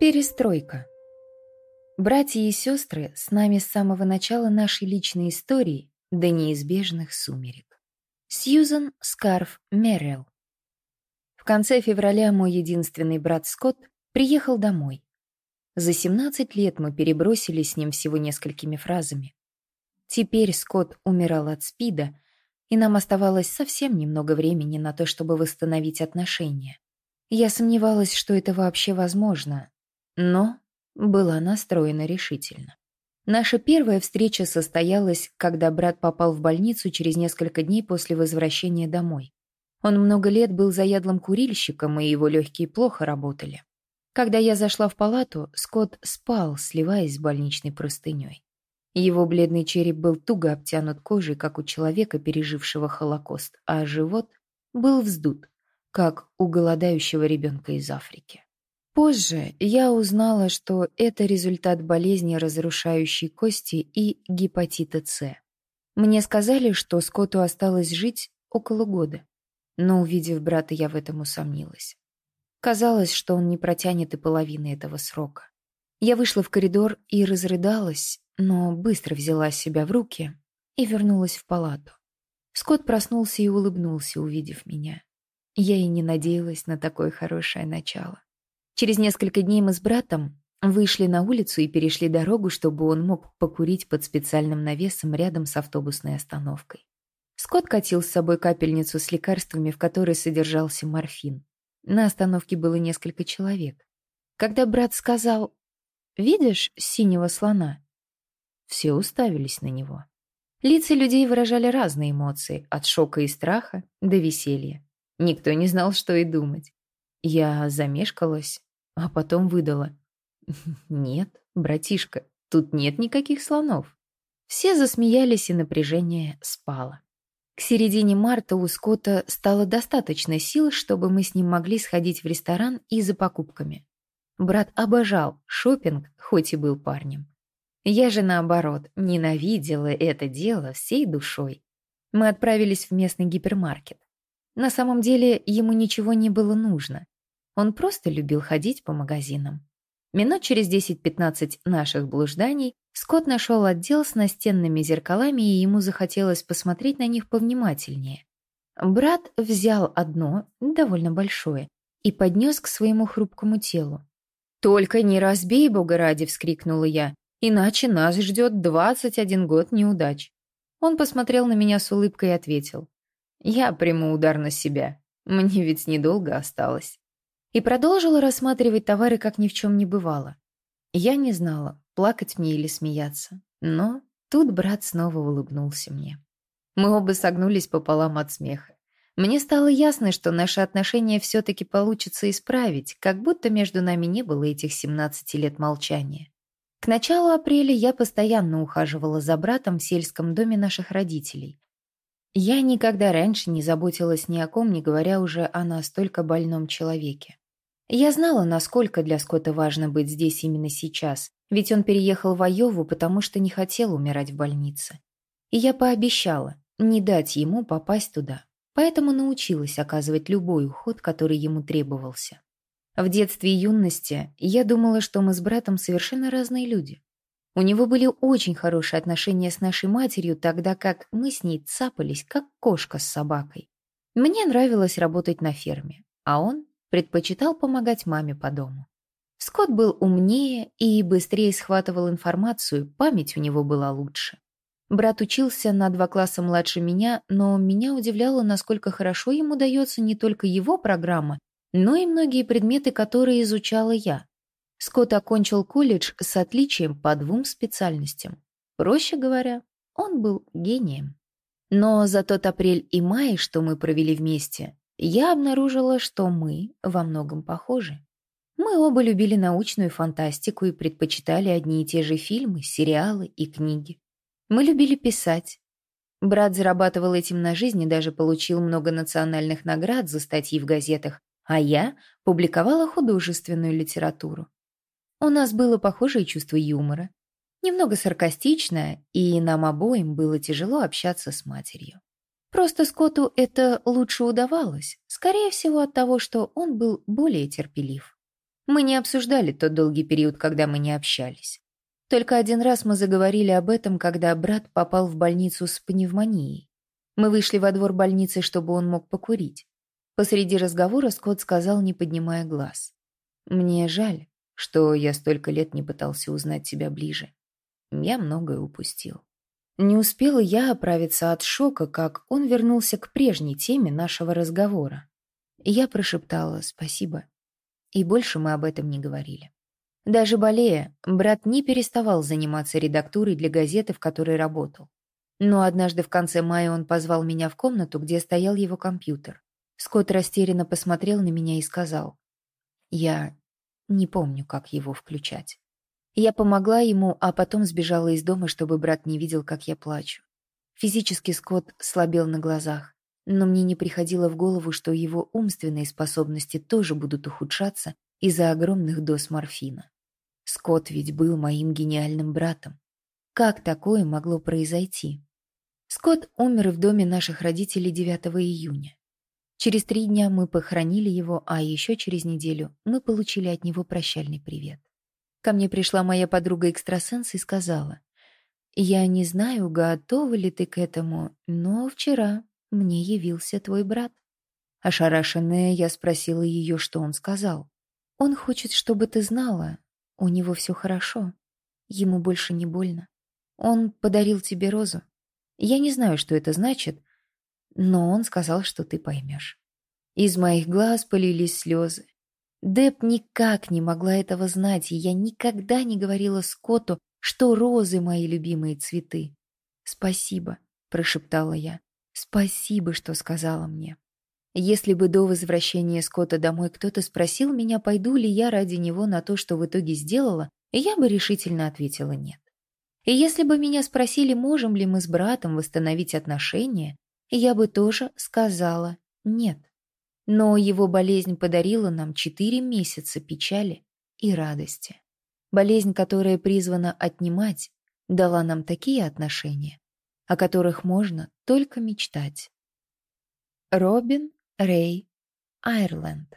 Перестройка. Братья и сестры с нами с самого начала нашей личной истории до неизбежных сумерек. Сьюзан Скарф Меррилл. В конце февраля мой единственный брат Скотт приехал домой. За 17 лет мы перебросились с ним всего несколькими фразами. Теперь Скотт умирал от СПИДа, и нам оставалось совсем немного времени на то, чтобы восстановить отношения. Я сомневалась, что это вообще возможно, но была настроена решительно. Наша первая встреча состоялась, когда брат попал в больницу через несколько дней после возвращения домой. Он много лет был заядлым курильщиком, и его легкие плохо работали. Когда я зашла в палату, Скотт спал, сливаясь с больничной простыней. Его бледный череп был туго обтянут кожей, как у человека, пережившего Холокост, а живот был вздут, как у голодающего ребенка из Африки. Позже я узнала, что это результат болезни, разрушающей кости и гепатита С. Мне сказали, что Скотту осталось жить около года, но, увидев брата, я в этом усомнилась. Казалось, что он не протянет и половины этого срока. Я вышла в коридор и разрыдалась, но быстро взяла себя в руки и вернулась в палату. Скотт проснулся и улыбнулся, увидев меня. Я и не надеялась на такое хорошее начало. Через несколько дней мы с братом вышли на улицу и перешли дорогу, чтобы он мог покурить под специальным навесом рядом с автобусной остановкой. Скотт катил с собой капельницу с лекарствами, в которой содержался морфин. На остановке было несколько человек. Когда брат сказал «Видишь синего слона?» Все уставились на него. Лица людей выражали разные эмоции, от шока и страха до веселья. Никто не знал, что и думать. Я замешкалась, а потом выдала. «Нет, братишка, тут нет никаких слонов». Все засмеялись, и напряжение спало. К середине марта у Скотта стало достаточно сил, чтобы мы с ним могли сходить в ресторан и за покупками. Брат обожал шопинг, хоть и был парнем. Я же, наоборот, ненавидела это дело всей душой. Мы отправились в местный гипермаркет. На самом деле ему ничего не было нужно. Он просто любил ходить по магазинам. Минут через 10-15 наших блужданий Скотт нашел отдел с настенными зеркалами, и ему захотелось посмотреть на них повнимательнее. Брат взял одно, довольно большое, и поднес к своему хрупкому телу. «Только не разбей, бога ради!» — вскрикнула я. «Иначе нас ждет 21 год неудач». Он посмотрел на меня с улыбкой и ответил. «Я приму удар на себя. Мне ведь недолго осталось» и продолжила рассматривать товары, как ни в чем не бывало. Я не знала, плакать мне или смеяться, но тут брат снова улыбнулся мне. Мы оба согнулись пополам от смеха. Мне стало ясно, что наши отношения все-таки получится исправить, как будто между нами не было этих 17 лет молчания. К началу апреля я постоянно ухаживала за братом в сельском доме наших родителей. Я никогда раньше не заботилась ни о ком, не говоря уже о настолько больном человеке. Я знала, насколько для Скотта важно быть здесь именно сейчас, ведь он переехал в Айову, потому что не хотел умирать в больнице. И я пообещала не дать ему попасть туда, поэтому научилась оказывать любой уход, который ему требовался. В детстве и юности я думала, что мы с братом совершенно разные люди. У него были очень хорошие отношения с нашей матерью, тогда как мы с ней цапались, как кошка с собакой. Мне нравилось работать на ферме, а он предпочитал помогать маме по дому. Скотт был умнее и быстрее схватывал информацию, память у него была лучше. Брат учился на два класса младше меня, но меня удивляло, насколько хорошо ему дается не только его программа, но и многие предметы, которые изучала я. Скотт окончил колледж с отличием по двум специальностям. Проще говоря, он был гением. Но за тот апрель и май, что мы провели вместе, я обнаружила, что мы во многом похожи. Мы оба любили научную фантастику и предпочитали одни и те же фильмы, сериалы и книги. Мы любили писать. Брат зарабатывал этим на жизнь и даже получил много национальных наград за статьи в газетах, а я публиковала художественную литературу. У нас было похожее чувство юмора, немного саркастичное, и нам обоим было тяжело общаться с матерью. Просто Скотту это лучше удавалось, скорее всего от того, что он был более терпелив. Мы не обсуждали тот долгий период, когда мы не общались. Только один раз мы заговорили об этом, когда брат попал в больницу с пневмонией. Мы вышли во двор больницы, чтобы он мог покурить. Посреди разговора Скотт сказал, не поднимая глаз. «Мне жаль, что я столько лет не пытался узнать тебя ближе. Я многое упустил». Не успела я оправиться от шока, как он вернулся к прежней теме нашего разговора. Я прошептала «спасибо», и больше мы об этом не говорили. Даже болея, брат не переставал заниматься редактурой для газеты, в которой работал. Но однажды в конце мая он позвал меня в комнату, где стоял его компьютер. Скотт растерянно посмотрел на меня и сказал, «Я не помню, как его включать». Я помогла ему, а потом сбежала из дома, чтобы брат не видел, как я плачу. Физически Скотт слабел на глазах, но мне не приходило в голову, что его умственные способности тоже будут ухудшаться из-за огромных доз морфина. Скотт ведь был моим гениальным братом. Как такое могло произойти? Скотт умер в доме наших родителей 9 июня. Через три дня мы похоронили его, а еще через неделю мы получили от него прощальный привет. Ко мне пришла моя подруга-экстрасенс и сказала, «Я не знаю, готова ли ты к этому, но вчера мне явился твой брат». Ошарашенная, я спросила ее, что он сказал. «Он хочет, чтобы ты знала. У него все хорошо. Ему больше не больно. Он подарил тебе розу. Я не знаю, что это значит, но он сказал, что ты поймешь». Из моих глаз полились слезы. Деб никак не могла этого знать, и я никогда не говорила Скотту, что розы — мои любимые цветы. «Спасибо», — прошептала я. «Спасибо, что сказала мне». Если бы до возвращения Скотта домой кто-то спросил меня, пойду ли я ради него на то, что в итоге сделала, я бы решительно ответила «нет». И если бы меня спросили, можем ли мы с братом восстановить отношения, я бы тоже сказала «нет». Но его болезнь подарила нам четыре месяца печали и радости. Болезнь, которая призвана отнимать, дала нам такие отношения, о которых можно только мечтать. Робин Рэй Айрленд